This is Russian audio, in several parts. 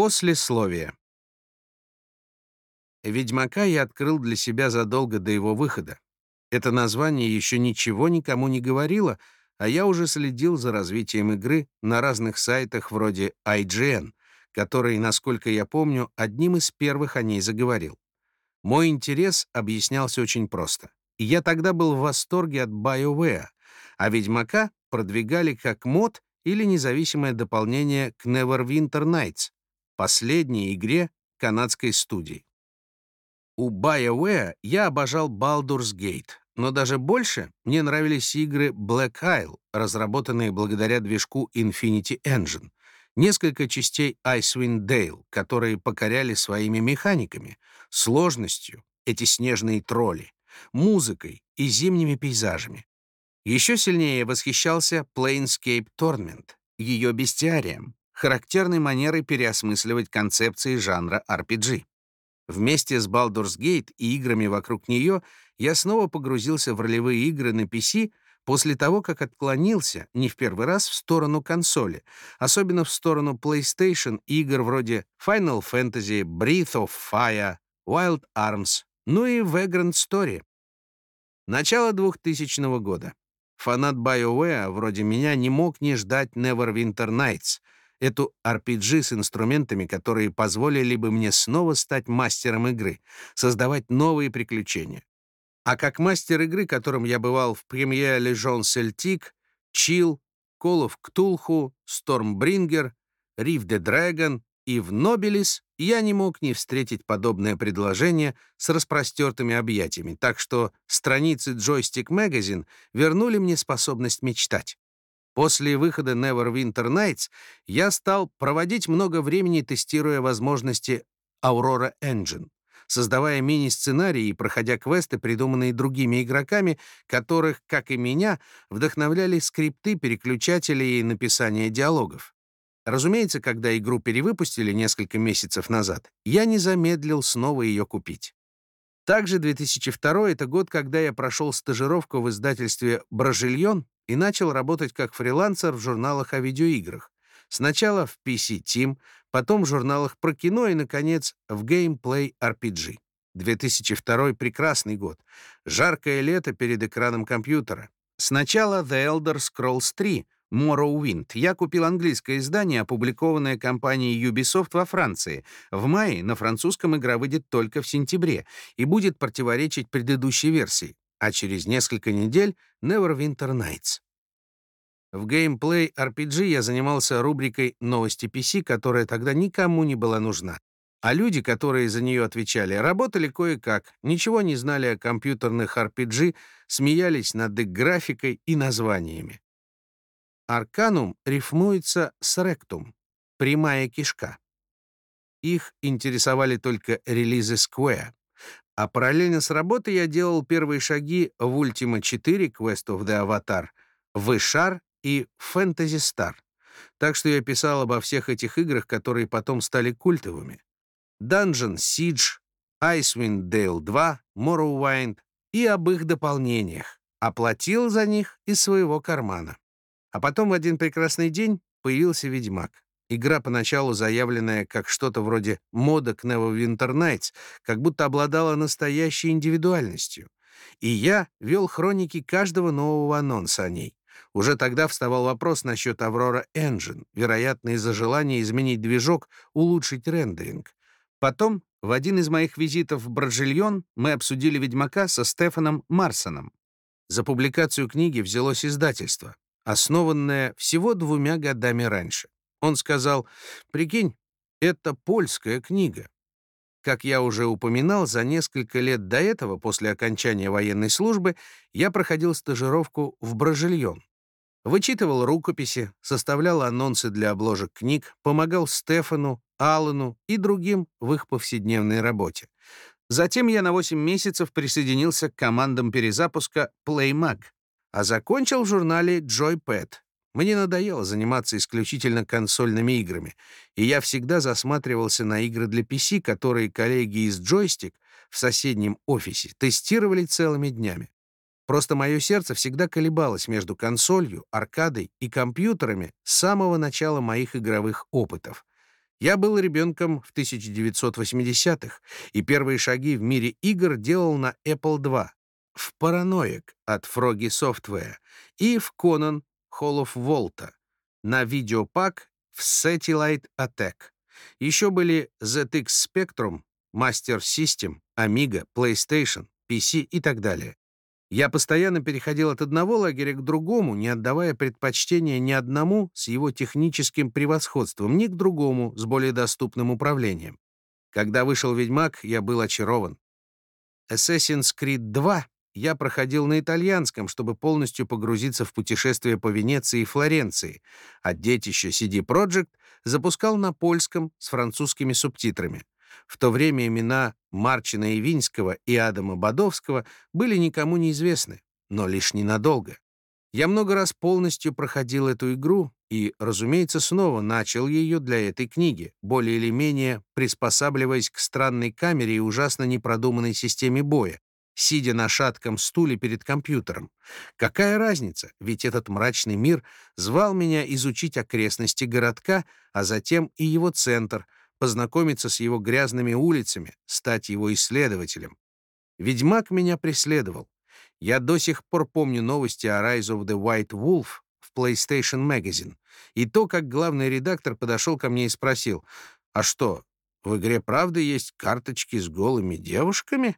Послесловие. «Ведьмака» я открыл для себя задолго до его выхода. Это название еще ничего никому не говорило, а я уже следил за развитием игры на разных сайтах вроде IGN, который, насколько я помню, одним из первых о ней заговорил. Мой интерес объяснялся очень просто. Я тогда был в восторге от BioWare, а «Ведьмака» продвигали как мод или независимое дополнение к Neverwinter Nights, последней игре канадской студии. У BioWare я обожал Baldur's Gate, но даже больше мне нравились игры Black Isle, разработанные благодаря движку Infinity Engine, несколько частей Icewind Dale, которые покоряли своими механиками, сложностью, эти снежные тролли, музыкой и зимними пейзажами. Еще сильнее восхищался Planescape Tournament, ее бестиарием, характерной манерой переосмысливать концепции жанра RPG. Вместе с Baldur's Gate и играми вокруг нее я снова погрузился в ролевые игры на PC после того, как отклонился не в первый раз в сторону консоли, особенно в сторону PlayStation игр вроде Final Fantasy, Breath of Fire, Wild Arms, ну и Vagrant Story. Начало 2000 года. Фанат BioWare вроде меня не мог не ждать Neverwinter Nights — эту RPG с инструментами, которые позволили бы мне снова стать мастером игры, создавать новые приключения. А как мастер игры, которым я бывал в премьере Legion Celtic, Chill, Call of Cthulhu, Stormbringer, Reef the Dragon и в Nobilis, я не мог не встретить подобное предложение с распростертыми объятиями, так что страницы Joystick Magazine вернули мне способность мечтать. После выхода Neverwinter Nights я стал проводить много времени, тестируя возможности Aurora Engine, создавая мини-сценарии и проходя квесты, придуманные другими игроками, которых, как и меня, вдохновляли скрипты, переключатели и написание диалогов. Разумеется, когда игру перевыпустили несколько месяцев назад, я не замедлил снова ее купить. Также 2002 — это год, когда я прошел стажировку в издательстве «Бражильон» и начал работать как фрилансер в журналах о видеоиграх. Сначала в PC Team, потом в журналах про кино и, наконец, в Gameplay RPG. 2002 — прекрасный год. Жаркое лето перед экраном компьютера. Сначала The Elder Scrolls 3, Morrowind. Я купил английское издание, опубликованное компанией Ubisoft во Франции. В мае на французском игра выйдет только в сентябре и будет противоречить предыдущей версии а через несколько недель Neverwinter Nights. В Gameplay RPG я занимался рубрикой «Новости PC», которая тогда никому не была нужна. А люди, которые за нее отвечали, работали кое-как, ничего не знали о компьютерных RPG, смеялись над их графикой и названиями. Арканум рифмуется с ректум — прямая кишка. Их интересовали только релизы Square. А параллельно с работой я делал первые шаги в Ultima 4, Quest of the Avatar, Вышар и Fantasy Star. Так что я писал обо всех этих играх, которые потом стали культовыми. Dungeon Siege, Icewind Dale 2, Morrowind и об их дополнениях. Оплатил за них из своего кармана. А потом в один прекрасный день появился Ведьмак. Игра, поначалу заявленная как что-то вроде мода к Neverwinter Nights, как будто обладала настоящей индивидуальностью. И я вел хроники каждого нового анонса о ней. Уже тогда вставал вопрос насчет Aurora Engine, вероятно, из-за желания изменить движок, улучшить рендеринг. Потом, в один из моих визитов в Бражильон, мы обсудили «Ведьмака» со Стефаном Марсоном. За публикацию книги взялось издательство, основанное всего двумя годами раньше. Он сказал, «Прикинь, это польская книга». Как я уже упоминал, за несколько лет до этого, после окончания военной службы, я проходил стажировку в Бразильон. Вычитывал рукописи, составлял анонсы для обложек книг, помогал Стефану, Аллану и другим в их повседневной работе. Затем я на 8 месяцев присоединился к командам перезапуска PlayMag, а закончил в журнале Joypad, мне надоело заниматься исключительно консольными играми, и я всегда засматривался на игры для PC, которые коллеги из Joystick в соседнем офисе тестировали целыми днями. Просто мое сердце всегда колебалось между консолью, аркадой и компьютерами с самого начала моих игровых опытов. Я был ребенком в 1980-х, и первые шаги в мире игр делал на Apple II, в Paranoic от Froggy Software и в Conan Of Volta, на видеопак в Satellite Attack. Еще были ZX Spectrum, Master System, Amiga, PlayStation, PC и так далее. Я постоянно переходил от одного лагеря к другому, не отдавая предпочтения ни одному с его техническим превосходством, ни к другому с более доступным управлением. Когда вышел «Ведьмак», я был очарован. Assassin's Creed 2 я проходил на итальянском, чтобы полностью погрузиться в путешествие по Венеции и Флоренции, а детище CD Projekt запускал на польском с французскими субтитрами. В то время имена Марчина Ивинского и Адама Бодовского были никому неизвестны, но лишь ненадолго. Я много раз полностью проходил эту игру и, разумеется, снова начал ее для этой книги, более или менее приспосабливаясь к странной камере и ужасно непродуманной системе боя, сидя на шатком стуле перед компьютером. Какая разница, ведь этот мрачный мир звал меня изучить окрестности городка, а затем и его центр — познакомиться с его грязными улицами, стать его исследователем. Ведьмак меня преследовал. Я до сих пор помню новости о Rise of the White Wolf в PlayStation Magazine и то, как главный редактор подошел ко мне и спросил, «А что, в игре правда есть карточки с голыми девушками?»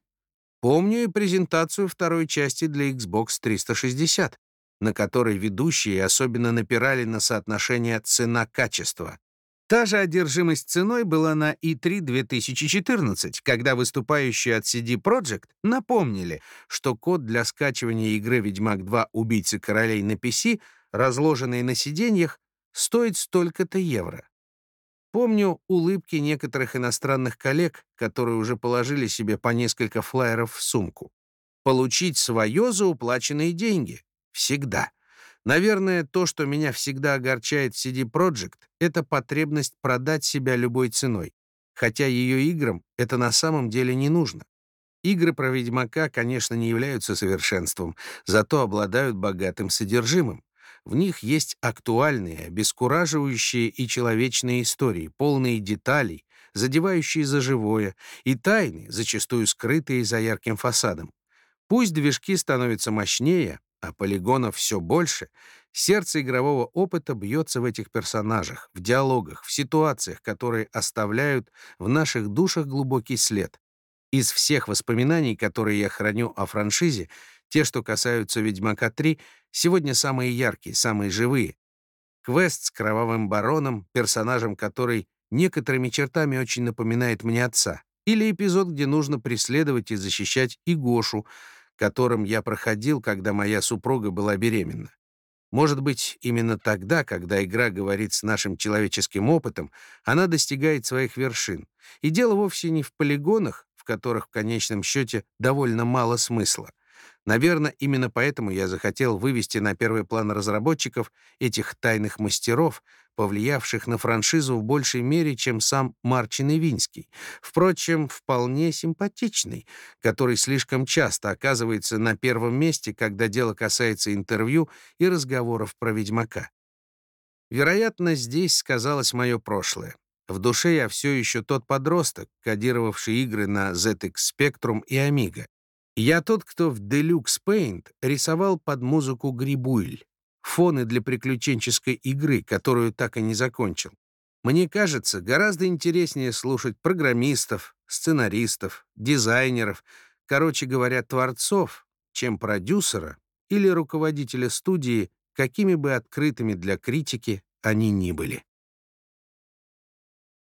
Помню и презентацию второй части для Xbox 360, на которой ведущие особенно напирали на соотношение цена-качество. Та же одержимость ценой была на E3 2014, когда выступающие от CD Projekt напомнили, что код для скачивания игры «Ведьмак 2. Убийцы королей» на PC, разложенный на сиденьях, стоит столько-то евро. Помню улыбки некоторых иностранных коллег, которые уже положили себе по несколько флайеров в сумку. Получить свое за уплаченные деньги. Всегда. Наверное, то, что меня всегда огорчает в CD Projekt, это потребность продать себя любой ценой, хотя ее играм это на самом деле не нужно. Игры про Ведьмака, конечно, не являются совершенством, зато обладают богатым содержимым. В них есть актуальные, обескураживающие и человечные истории, полные деталей, задевающие за живое, и тайны, зачастую скрытые за ярким фасадом. Пусть движки становятся мощнее, а полигонов все больше, сердце игрового опыта бьется в этих персонажах, в диалогах, в ситуациях, которые оставляют в наших душах глубокий след. Из всех воспоминаний, которые я храню о франшизе, те, что касаются «Ведьмака 3», сегодня самые яркие, самые живые. Квест с Кровавым Бароном, персонажем который некоторыми чертами очень напоминает мне отца. Или эпизод, где нужно преследовать и защищать Игошу, которым я проходил, когда моя супруга была беременна. Может быть, именно тогда, когда игра говорит с нашим человеческим опытом, она достигает своих вершин. И дело вовсе не в полигонах, в которых в конечном счете довольно мало смысла. Наверное, именно поэтому я захотел вывести на первый план разработчиков этих тайных мастеров, повлиявших на франшизу в большей мере, чем сам Марчин Ивинский. Впрочем, вполне симпатичный, который слишком часто оказывается на первом месте, когда дело касается интервью и разговоров про Ведьмака. Вероятно, здесь сказалось мое прошлое. В душе я все еще тот подросток, кодировавший игры на ZX Spectrum и Amiga. Я тот, кто в Deluxe Paint рисовал под музыку Грибуэль фоны для приключенческой игры, которую так и не закончил. Мне кажется, гораздо интереснее слушать программистов, сценаристов, дизайнеров, короче говоря, творцов, чем продюсера или руководителя студии, какими бы открытыми для критики они ни были.